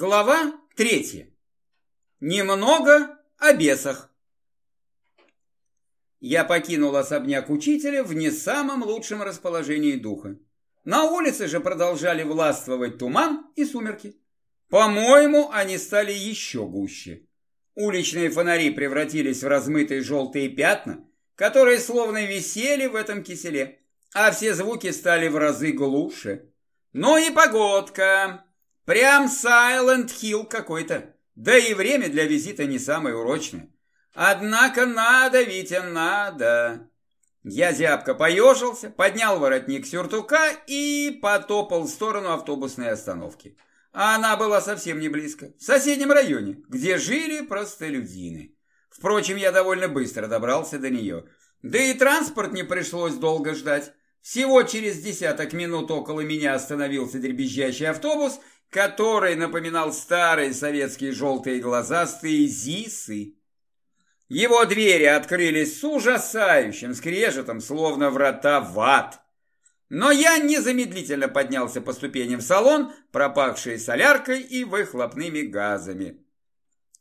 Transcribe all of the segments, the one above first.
Глава третья. Немного о бесах. Я покинул особняк учителя в не самом лучшем расположении духа. На улице же продолжали властвовать туман и сумерки. По-моему, они стали еще гуще. Уличные фонари превратились в размытые желтые пятна, которые словно висели в этом киселе, а все звуки стали в разы глуше. Ну и погодка! Прям Сайленд Хилл какой-то. Да и время для визита не самое урочное. Однако надо, Витя, надо. Я зябко поежился, поднял воротник сюртука и потопал в сторону автобусной остановки. Она была совсем не близко, в соседнем районе, где жили простолюдины. Впрочем, я довольно быстро добрался до нее. Да и транспорт не пришлось долго ждать. Всего через десяток минут около меня остановился дребезжащий автобус, который напоминал старые советские желтые глазастые ЗИСы. Его двери открылись с ужасающим скрежетом, словно врата в ад. Но я незамедлительно поднялся по ступеням в салон, пропахший соляркой и выхлопными газами.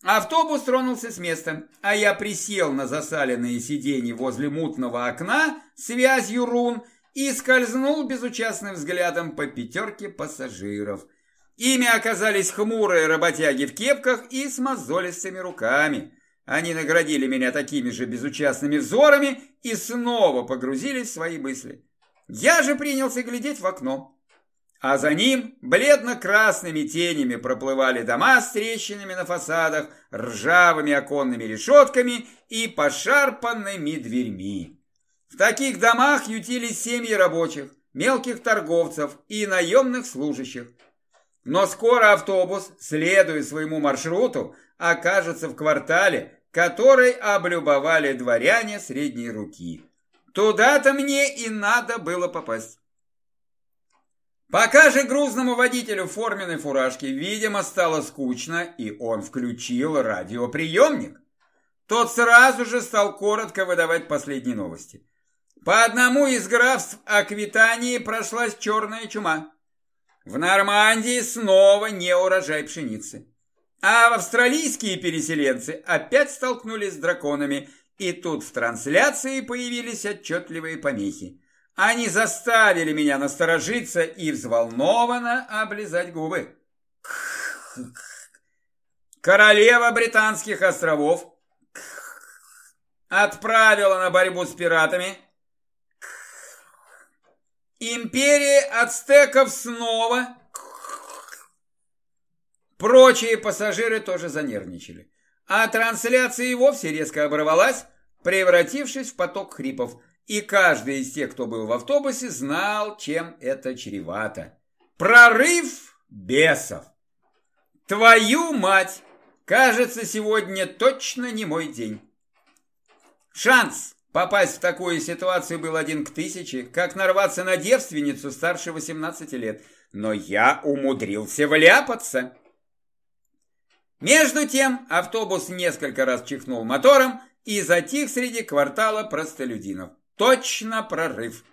Автобус тронулся с места, а я присел на засаленные сиденья возле мутного окна связью рун и скользнул безучастным взглядом по пятерке пассажиров – Ими оказались хмурые работяги в кепках и с мозолистыми руками. Они наградили меня такими же безучастными взорами и снова погрузились в свои мысли. Я же принялся глядеть в окно. А за ним бледно-красными тенями проплывали дома с трещинами на фасадах, ржавыми оконными решетками и пошарпанными дверьми. В таких домах ютились семьи рабочих, мелких торговцев и наемных служащих. Но скоро автобус, следуя своему маршруту, окажется в квартале, который облюбовали дворяне средней руки. Туда-то мне и надо было попасть. Пока же грузному водителю форменной фуражке, видимо, стало скучно, и он включил радиоприемник. Тот сразу же стал коротко выдавать последние новости. По одному из графств Аквитании прошлась черная чума. В Нормандии снова не урожай пшеницы. А австралийские переселенцы опять столкнулись с драконами, и тут в трансляции появились отчетливые помехи. Они заставили меня насторожиться и взволнованно облизать губы. Королева Британских островов отправила на борьбу с пиратами Империя ацтеков снова... Прочие пассажиры тоже занервничали. А трансляция и вовсе резко оборвалась, превратившись в поток хрипов. И каждый из тех, кто был в автобусе, знал, чем это чревато. Прорыв бесов! Твою мать! Кажется, сегодня точно не мой день. Шанс Попасть в такую ситуацию был один к тысяче, как нарваться на девственницу старше 18 лет. Но я умудрился вляпаться. Между тем автобус несколько раз чихнул мотором и затих среди квартала простолюдинов. Точно прорыв.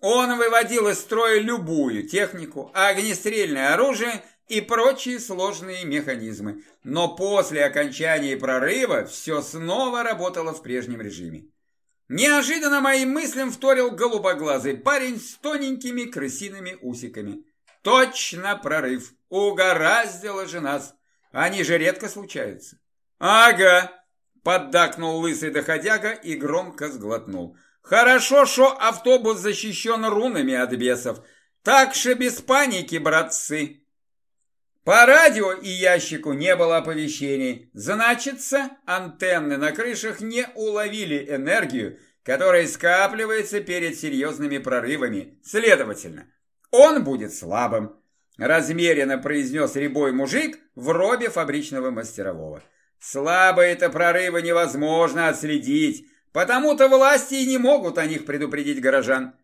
Он выводил из строя любую технику, огнестрельное оружие и прочие сложные механизмы. Но после окончания прорыва все снова работало в прежнем режиме. Неожиданно моим мыслям вторил голубоглазый парень с тоненькими крысиными усиками. Точно прорыв. Угораздило же нас. Они же редко случаются. Ага, поддакнул лысый доходяга и громко сглотнул. Хорошо, что автобус защищен рунами от бесов. Так что без паники, братцы. По радио и ящику не было оповещений. Значится, антенны на крышах не уловили энергию, которая скапливается перед серьезными прорывами. Следовательно, он будет слабым. Размеренно произнес рябой мужик в робе фабричного мастерового. Слабые-то прорывы невозможно отследить, потому-то власти и не могут о них предупредить горожан.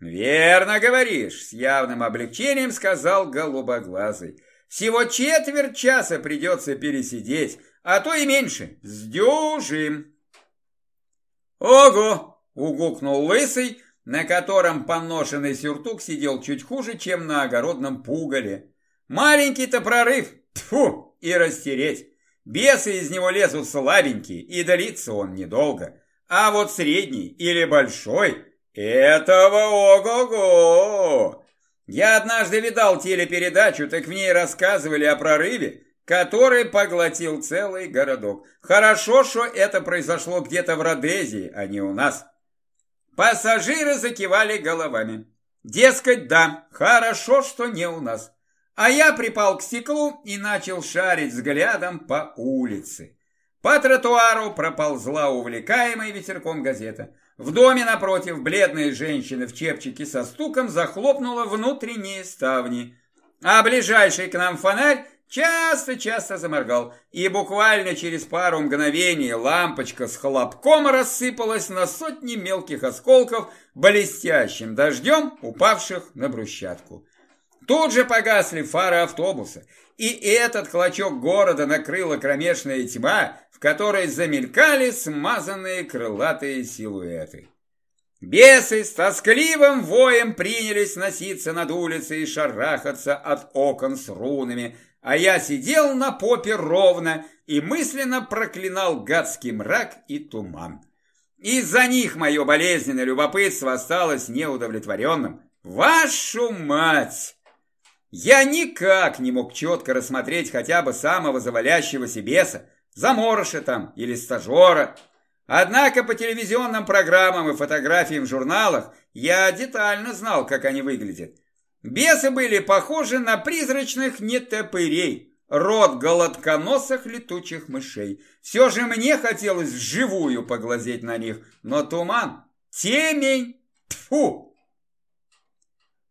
Верно говоришь, с явным облегчением сказал голубоглазый. Всего четверть часа придется пересидеть, а то и меньше. Сдюжим. Ого! Угукнул лысый, на котором поношенный сюртук сидел чуть хуже, чем на огородном пугале. Маленький-то прорыв. Тьфу, и растереть. Бесы из него лезут слабенькие, и длится он недолго. А вот средний или большой – этого ого-го! Я однажды видал телепередачу, так в ней рассказывали о прорыве, который поглотил целый городок. Хорошо, что это произошло где-то в Родезии, а не у нас. Пассажиры закивали головами. Дескать, да, хорошо, что не у нас. А я припал к стеклу и начал шарить взглядом по улице. По тротуару проползла увлекаемая ветерком газета. В доме напротив бледная женщина в чепчике со стуком захлопнула внутренние ставни. А ближайший к нам фонарь часто-часто заморгал, и буквально через пару мгновений лампочка с хлопком рассыпалась на сотни мелких осколков блестящим дождем, упавших на брусчатку. Тут же погасли фары автобуса, и этот клочок города накрыла кромешная тьма, в которой замелькали смазанные крылатые силуэты. Бесы с тоскливым воем принялись носиться над улицей и шарахаться от окон с рунами, а я сидел на попе ровно и мысленно проклинал гадский мрак и туман. Из-за них мое болезненное любопытство осталось неудовлетворенным. Вашу мать! Я никак не мог четко рассмотреть хотя бы самого завалящегося беса, заморыша там или стажера. Однако по телевизионным программам и фотографиям в журналах я детально знал, как они выглядят. Бесы были похожи на призрачных нетопырей, род голодконосых летучих мышей. Все же мне хотелось вживую поглазеть на них, но туман, темень, тфу.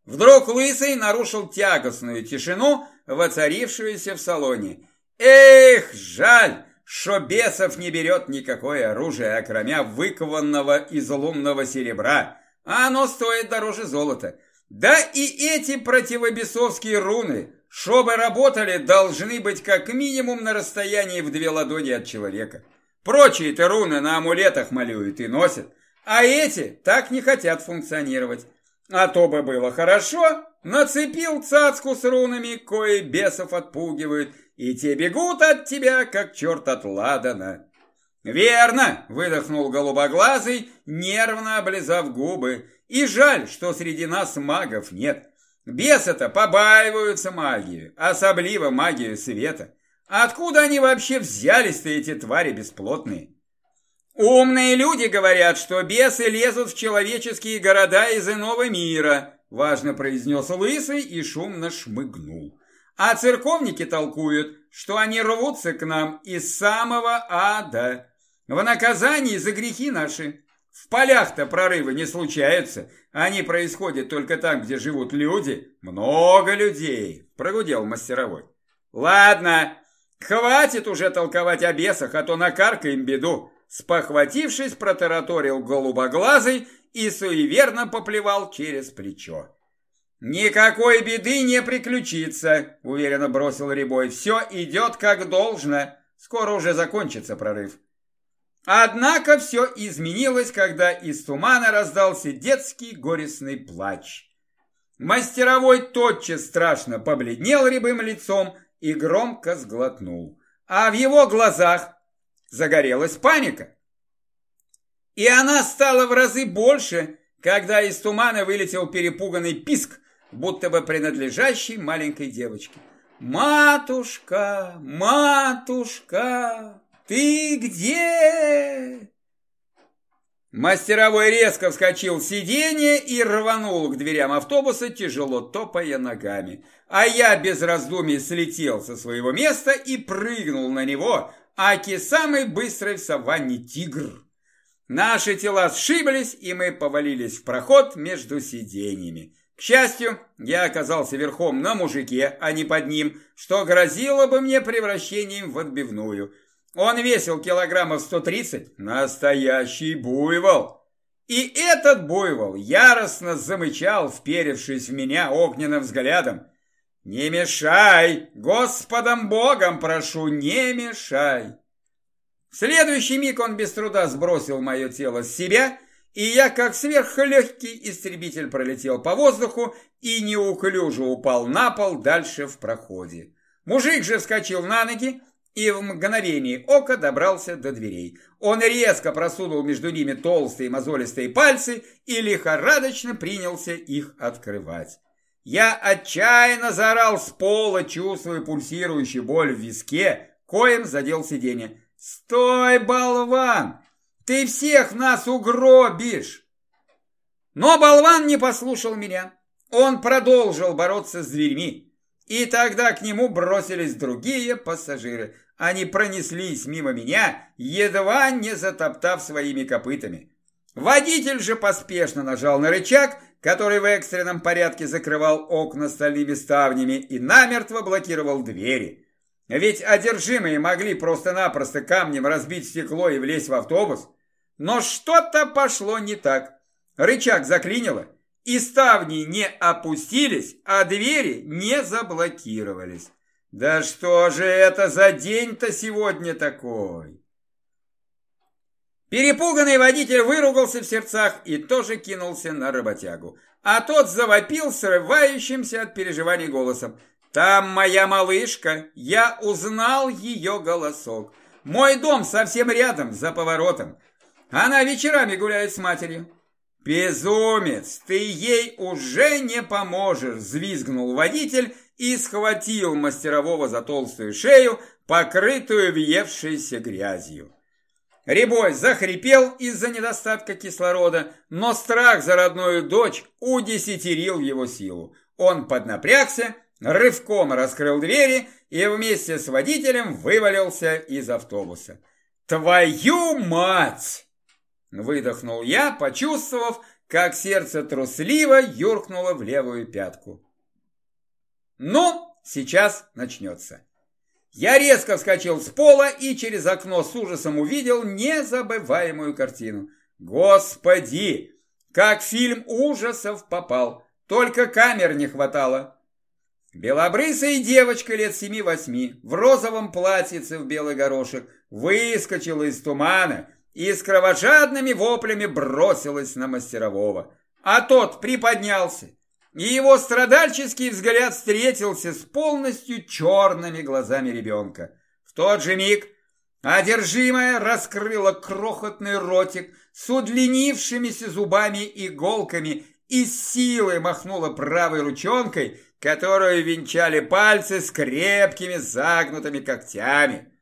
Вдруг Лысый нарушил тягостную тишину, воцарившуюся в салоне. Эх, жаль, что бесов не берет никакое оружие, окромя выкованного из лунного серебра, а оно стоит дороже золота. Да и эти противобесовские руны, чтобы работали, должны быть как минимум на расстоянии в две ладони от человека. Прочие-то руны на амулетах малюют и носят, а эти так не хотят функционировать. А то бы было хорошо, нацепил цацку с рунами, кои бесов отпугивают, и те бегут от тебя, как черт от ладана. «Верно!» – выдохнул голубоглазый, нервно облизав губы. «И жаль, что среди нас магов нет. Бесы-то побаиваются магии, особливо магию света. Откуда они вообще взялись-то, эти твари бесплотные?» Умные люди говорят, что бесы лезут в человеческие города из иного мира, важно произнес Лысый и шумно шмыгнул. А церковники толкуют, что они рвутся к нам из самого ада. В наказании за грехи наши. В полях-то прорывы не случаются. Они происходят только там, где живут люди. Много людей, прогудел мастеровой. Ладно, хватит уже толковать о бесах, а то накаркаем беду. Спохватившись, протараторил голубоглазый и суеверно поплевал через плечо. «Никакой беды не приключится», — уверенно бросил Рябой. «Все идет как должно. Скоро уже закончится прорыв». Однако все изменилось, когда из тумана раздался детский горестный плач. Мастеровой тотчас страшно побледнел рябым лицом и громко сглотнул. А в его глазах загорелась паника. И она стала в разы больше, когда из тумана вылетел перепуганный писк, будто бы принадлежащий маленькой девочке. «Матушка! Матушка! Ты где?» Мастеровой резко вскочил с сиденья и рванул к дверям автобуса, тяжело топая ногами. А я без раздумий слетел со своего места и прыгнул на него, Аки самый быстрый в саванне тигр. Наши тела сшиблись, и мы повалились в проход между сиденьями. К счастью, я оказался верхом на мужике, а не под ним, что грозило бы мне превращением в отбивную. Он весил килограммов 130, настоящий буйвол. И этот буйвол яростно замычал, вперевшись в меня огненным взглядом. «Не мешай! Господом Богом прошу, не мешай!» В следующий миг он без труда сбросил мое тело с себя, и я, как сверхлегкий истребитель, пролетел по воздуху и неуклюже упал на пол дальше в проходе. Мужик же вскочил на ноги и в мгновение ока добрался до дверей. Он резко просунул между ними толстые мозолистые пальцы и лихорадочно принялся их открывать. Я отчаянно заорал с пола, чувствуя пульсирующую боль в виске, коем задел сиденье. «Стой, болван! Ты всех нас угробишь!» Но болван не послушал меня. Он продолжил бороться с дверьми. И тогда к нему бросились другие пассажиры. Они пронеслись мимо меня, едва не затоптав своими копытами. Водитель же поспешно нажал на рычаг, который в экстренном порядке закрывал окна стальными ставнями и намертво блокировал двери. Ведь одержимые могли просто-напросто камнем разбить стекло и влезть в автобус. Но что-то пошло не так. Рычаг заклинило, и ставни не опустились, а двери не заблокировались. Да что же это за день-то сегодня такой? Перепуганный водитель выругался в сердцах и тоже кинулся на работягу. А тот завопил срывающимся от переживаний голосом. «Там моя малышка! Я узнал ее голосок! Мой дом совсем рядом, за поворотом! Она вечерами гуляет с матерью!» «Безумец! Ты ей уже не поможешь!» – взвизгнул водитель и схватил мастерового за толстую шею, покрытую въевшейся грязью. Рябой захрипел из-за недостатка кислорода, но страх за родную дочь удесятерил его силу. Он поднапрягся, рывком раскрыл двери и вместе с водителем вывалился из автобуса. «Твою мать!» Выдохнул я, почувствовав, как сердце трусливо юркнуло в левую пятку. Ну, сейчас начнется. Я резко вскочил с пола и через окно с ужасом увидел незабываемую картину. Господи, как фильм ужасов попал, только камер не хватало. Белобрысая девочка лет семи-восьми в розовом платьице в белый горошек выскочила из тумана и с кровожадными воплями бросилась на мастерового. А тот приподнялся, и его страдальческий взгляд встретился с полностью черными глазами ребенка. В тот же миг одержимая раскрыла крохотный ротик с удлинившимися зубами-иголками и с силой махнула правой ручонкой, которую венчали пальцы с крепкими загнутыми когтями.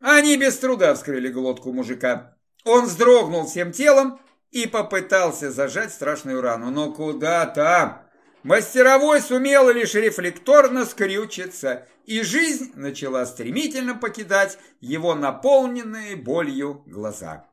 Они без труда вскрыли глотку мужика. Он вздрогнул всем телом и попытался зажать страшную рану. Но куда там? Мастеровой сумел лишь рефлекторно скрючиться, и жизнь начала стремительно покидать его наполненные болью глаза.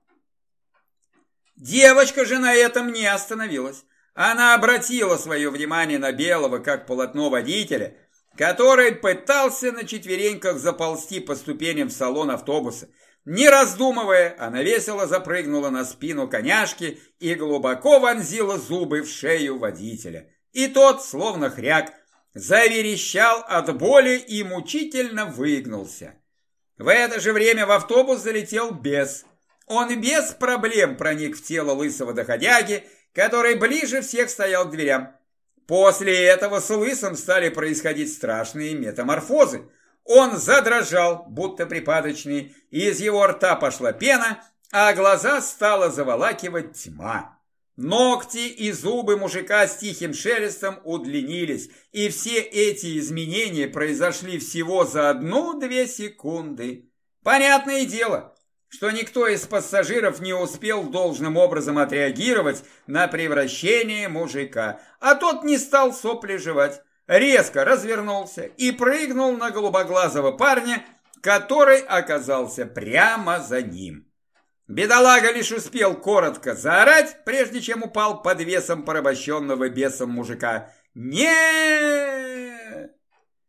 Девочка же на этом не остановилась. Она обратила свое внимание на белого, как полотно водителя, который пытался на четвереньках заползти по ступеням в салон автобуса – не раздумывая, она весело запрыгнула на спину коняшки и глубоко вонзила зубы в шею водителя. И тот, словно хряк, заверещал от боли и мучительно выгнулся. В это же время в автобус залетел бес. Он без проблем проник в тело лысого доходяги, который ближе всех стоял к дверям. После этого с лысым стали происходить страшные метаморфозы – он задрожал, будто припадочный, из его рта пошла пена, а глаза стала заволакивать тьма. Ногти и зубы мужика с тихим шелестом удлинились, и все эти изменения произошли всего за одну-две секунды. Понятное дело, что никто из пассажиров не успел должным образом отреагировать на превращение мужика, а тот не стал сопли жевать резко развернулся и прыгнул на голубоглазого парня, который оказался прямо за ним. Бедолага лишь успел коротко заорать, прежде чем упал под весом порабощенного бесом мужика. не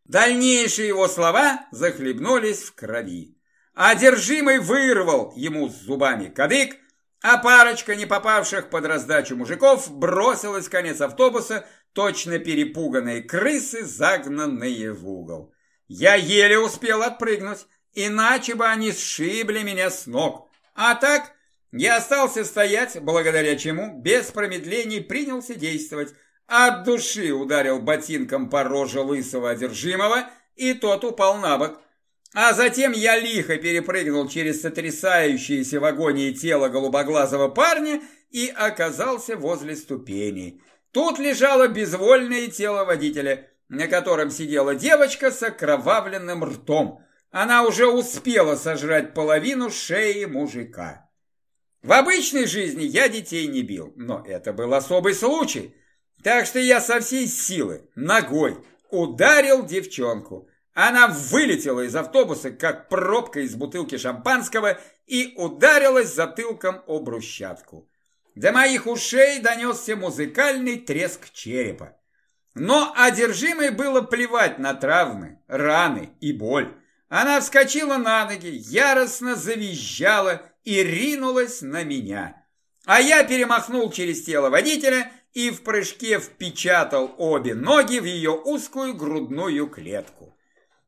Дальнейшие его слова захлебнулись в крови. Одержимый вырвал ему с зубами кадык, а парочка не попавших под раздачу мужиков бросилась в конец автобуса, точно перепуганные крысы, загнанные в угол. Я еле успел отпрыгнуть, иначе бы они сшибли меня с ног. А так я остался стоять, благодаря чему без промедлений принялся действовать. От души ударил ботинком по роже лысого одержимого, и тот упал на бок. А затем я лихо перепрыгнул через сотрясающееся в агонии тело голубоглазого парня и оказался возле ступеней. Тут лежало безвольное тело водителя, на котором сидела девочка с окровавленным ртом. Она уже успела сожрать половину шеи мужика. В обычной жизни я детей не бил, но это был особый случай. Так что я со всей силы, ногой, ударил девчонку. Она вылетела из автобуса, как пробка из бутылки шампанского, и ударилась затылком о брусчатку. До моих ушей донесся музыкальный треск черепа. Но одержимой было плевать на травмы, раны и боль. Она вскочила на ноги, яростно завизжала и ринулась на меня. А я перемахнул через тело водителя и в прыжке впечатал обе ноги в ее узкую грудную клетку.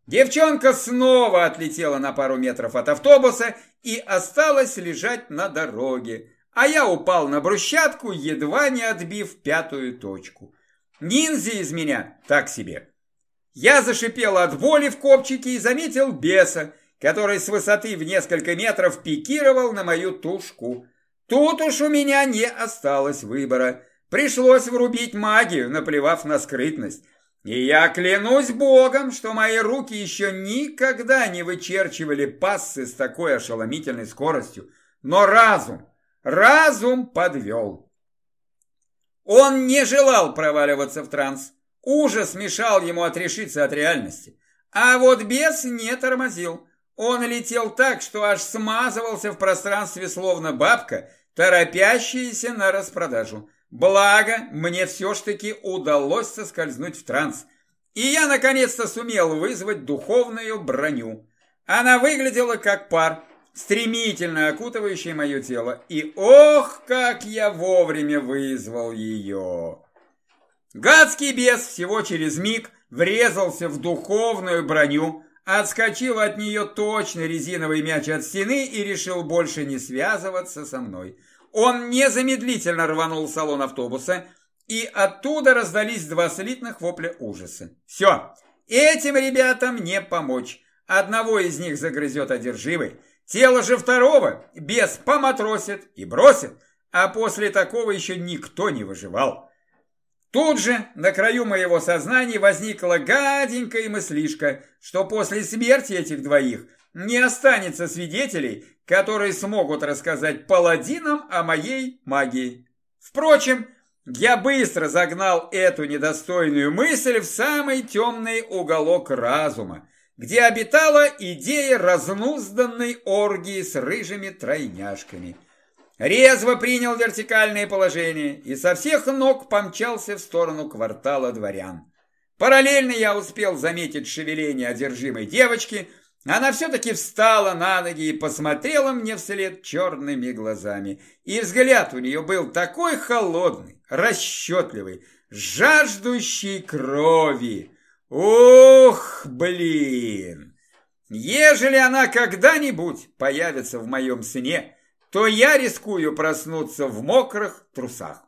Девчонка снова отлетела на пару метров от автобуса и осталась лежать на дороге, а я упал на брусчатку, едва не отбив пятую точку. Ниндзя из меня так себе. Я зашипел от боли в копчике и заметил беса, который с высоты в несколько метров пикировал на мою тушку. Тут уж у меня не осталось выбора. Пришлось врубить магию, наплевав на скрытность. И я клянусь богом, что мои руки еще никогда не вычерчивали пассы с такой ошеломительной скоростью. Но разум Разум подвел. Он не желал проваливаться в транс. Ужас мешал ему отрешиться от реальности. А вот бес не тормозил. Он летел так, что аж смазывался в пространстве, словно бабка, торопящаяся на распродажу. Благо, мне все ж таки удалось соскользнуть в транс. И я наконец-то сумел вызвать духовную броню. Она выглядела как пар, стремительно окутывающей мое тело, и ох, как я вовремя вызвал ее! Гадский бес всего через миг врезался в духовную броню, отскочил от нее точно резиновый мяч от стены и решил больше не связываться со мной. Он незамедлительно рванул салон автобуса, и оттуда раздались два слитных вопля ужаса. Все, этим ребятам не помочь. Одного из них загрызет одержимый, Тело же второго бес поматросит и бросит, а после такого еще никто не выживал. Тут же на краю моего сознания возникла гаденькая мыслишка, что после смерти этих двоих не останется свидетелей, которые смогут рассказать паладинам о моей магии. Впрочем, я быстро загнал эту недостойную мысль в самый темный уголок разума, где обитала идея разнузданной оргии с рыжими тройняшками. Резво принял вертикальное положение и со всех ног помчался в сторону квартала дворян. Параллельно я успел заметить шевеление одержимой девочки. Она все-таки встала на ноги и посмотрела мне вслед черными глазами. И взгляд у нее был такой холодный, расчетливый, жаждущий крови. Ух, блин! Ежели она когда-нибудь появится в моем сне, то я рискую проснуться в мокрых трусах.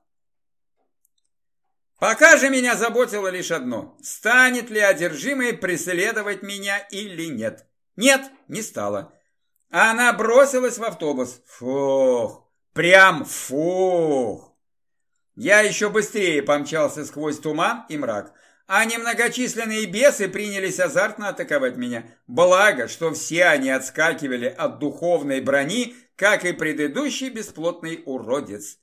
Пока же меня заботило лишь одно. Станет ли одержимый преследовать меня или нет? Нет, не стало. Она бросилась в автобус. Фух, прям фух. Я еще быстрее помчался сквозь туман и мрак а немногочисленные бесы принялись азартно атаковать меня. Благо, что все они отскакивали от духовной брони, как и предыдущий бесплотный уродец.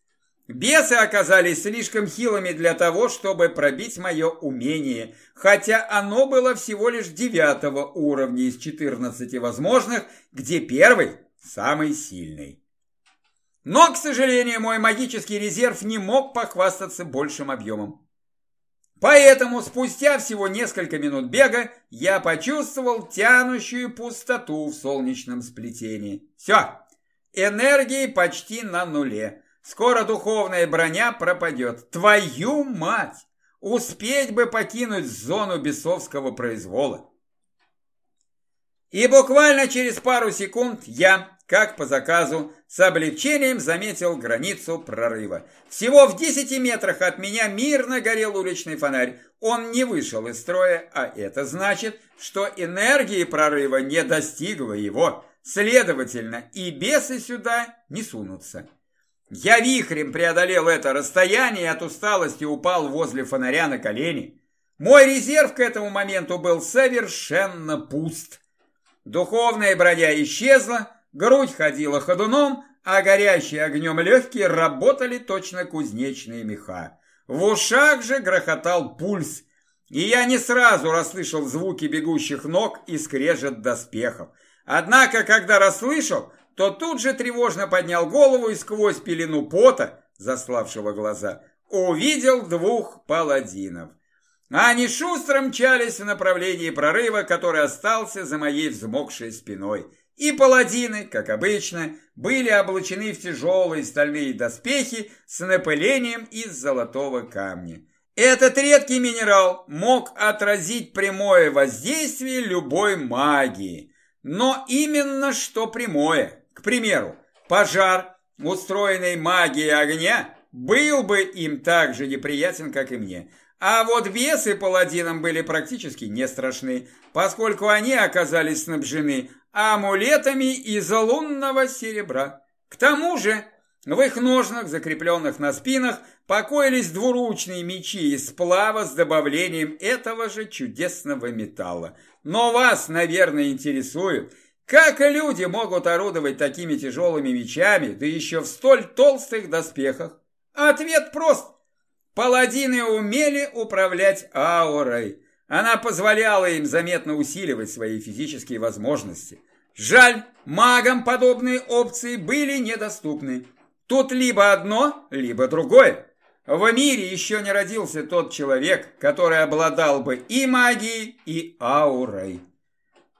Бесы оказались слишком хилыми для того, чтобы пробить мое умение, хотя оно было всего лишь девятого уровня из 14 возможных, где первый самый сильный. Но, к сожалению, мой магический резерв не мог похвастаться большим объемом. Поэтому спустя всего несколько минут бега я почувствовал тянущую пустоту в солнечном сплетении. Все, энергии почти на нуле. Скоро духовная броня пропадет. Твою мать! Успеть бы покинуть зону бесовского произвола. И буквально через пару секунд я, как по заказу, с облегчением заметил границу прорыва. Всего в десяти метрах от меня мирно горел уличный фонарь. Он не вышел из строя, а это значит, что энергии прорыва не достигла его. Следовательно, и бесы сюда не сунутся. Я вихрем преодолел это расстояние и от усталости упал возле фонаря на колени. Мой резерв к этому моменту был совершенно пуст. Духовная броня исчезла, грудь ходила ходуном, а горящие огнем легкие работали точно кузнечные меха. В ушах же грохотал пульс, и я не сразу расслышал звуки бегущих ног и скрежет доспехов. Однако, когда расслышал, то тут же тревожно поднял голову и сквозь пелену пота, заславшего глаза, увидел двух паладинов. Они шустро мчались в направлении прорыва, который остался за моей взмокшей спиной. И паладины, как обычно, были облачены в тяжелые стальные доспехи с напылением из золотого камня. Этот редкий минерал мог отразить прямое воздействие любой магии. Но именно что прямое. Примеру, пожар, устроенный магией огня, был бы им так же неприятен, как и мне. А вот бесы паладинам были практически не страшны, поскольку они оказались снабжены амулетами из лунного серебра. К тому же в их ножнах, закрепленных на спинах, покоились двуручные мечи из сплава с добавлением этого же чудесного металла. Но вас, наверное, интересует, как люди могут орудовать такими тяжелыми мечами, да еще в столь толстых доспехах? Ответ прост. Паладины умели управлять аурой. Она позволяла им заметно усиливать свои физические возможности. Жаль, магам подобные опции были недоступны. Тут либо одно, либо другое. В мире еще не родился тот человек, который обладал бы и магией, и аурой.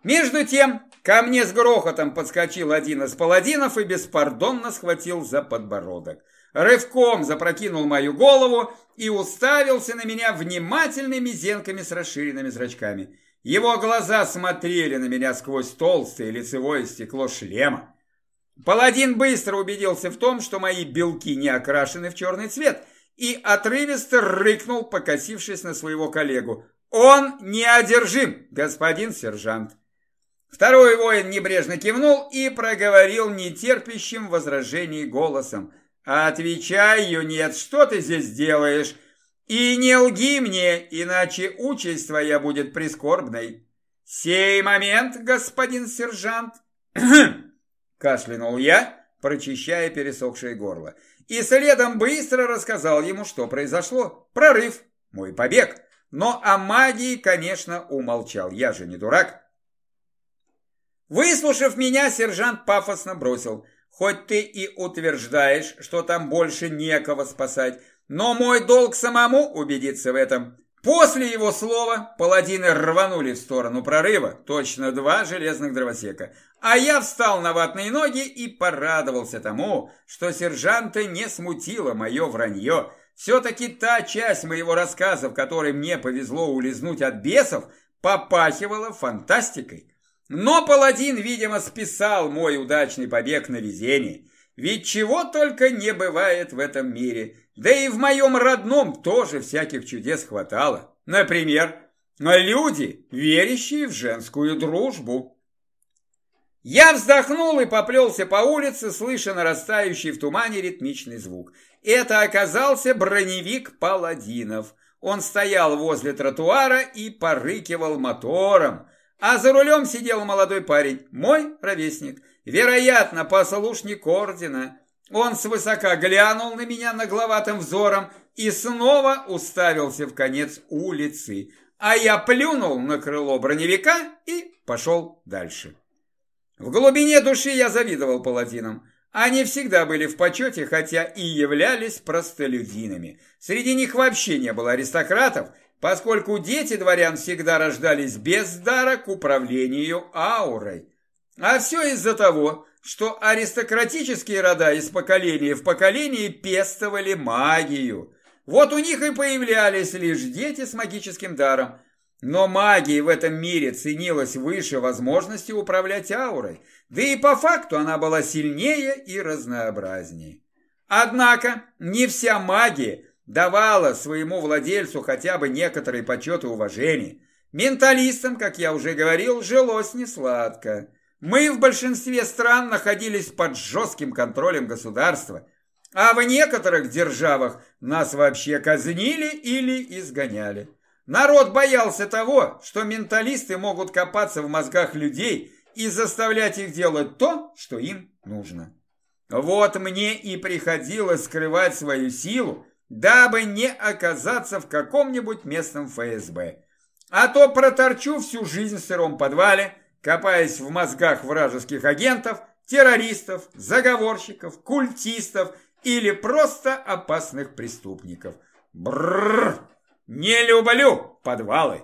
Между тем, ко мне с грохотом подскочил один из паладинов и беспардонно схватил за подбородок. Рывком запрокинул мою голову и уставился на меня внимательными зенками с расширенными зрачками. Его глаза смотрели на меня сквозь толстое лицевое стекло шлема. Паладин быстро убедился в том, что мои белки не окрашены в черный цвет, и отрывисто рыкнул, покосившись на своего коллегу. «Он неодержим, господин сержант!» Второй воин небрежно кивнул и проговорил нетерпящим возражений голосом. «Отвечай, юнец, что ты здесь делаешь? И не лги мне, иначе участь твоя будет прискорбной». «Сей момент, господин сержант!» Кашлянул я, прочищая пересохшее горло. И следом быстро рассказал ему, что произошло. Прорыв, мой побег. Но о магии, конечно, умолчал. Я же не дурак. Выслушав меня, сержант пафосно бросил. Хоть ты и утверждаешь, что там больше некого спасать, но мой долг самому убедиться в этом. После его слова паладины рванули в сторону прорыва, точно два железных дровосека. А я встал на ватные ноги и порадовался тому, что сержанта не смутило мое вранье. Все-таки та часть моего рассказа, в которой мне повезло улизнуть от бесов, попахивала фантастикой. Но паладин, видимо, списал мой удачный побег на везение. Ведь чего только не бывает в этом мире – да и в моем родном тоже всяких чудес хватало. Например, люди, верящие в женскую дружбу. Я вздохнул и поплелся по улице, слыша нарастающий в тумане ритмичный звук. Это оказался броневик паладинов. Он стоял возле тротуара и порыкивал мотором. А за рулем сидел молодой парень, мой ровесник, вероятно, послушник ордена. Он свысока глянул на меня нагловатым взором и снова уставился в конец улицы, а я плюнул на крыло броневика и пошел дальше. В глубине души я завидовал паладинам. Они всегда были в почете, хотя и являлись простолюдинами. Среди них вообще не было аристократов, поскольку дети дворян всегда рождались без дара к управлению аурой. А все из-за того, что аристократические рода из поколения в поколение пестовали магию. Вот у них и появлялись лишь дети с магическим даром. Но магия в этом мире ценилась выше возможности управлять аурой, да и по факту она была сильнее и разнообразнее. Однако не вся магия давала своему владельцу хотя бы некоторый почет и уважение. Менталистам, как я уже говорил, жилось несладко. Мы в большинстве стран находились под жестким контролем государства, а в некоторых державах нас вообще казнили или изгоняли. Народ боялся того, что менталисты могут копаться в мозгах людей и заставлять их делать то, что им нужно. Вот мне и приходилось скрывать свою силу, дабы не оказаться в каком-нибудь местном ФСБ. А то проторчу всю жизнь в сыром подвале, копаясь в мозгах вражеских агентов, террористов, заговорщиков, культистов или просто опасных преступников. Бррр! Не люблю подвалы!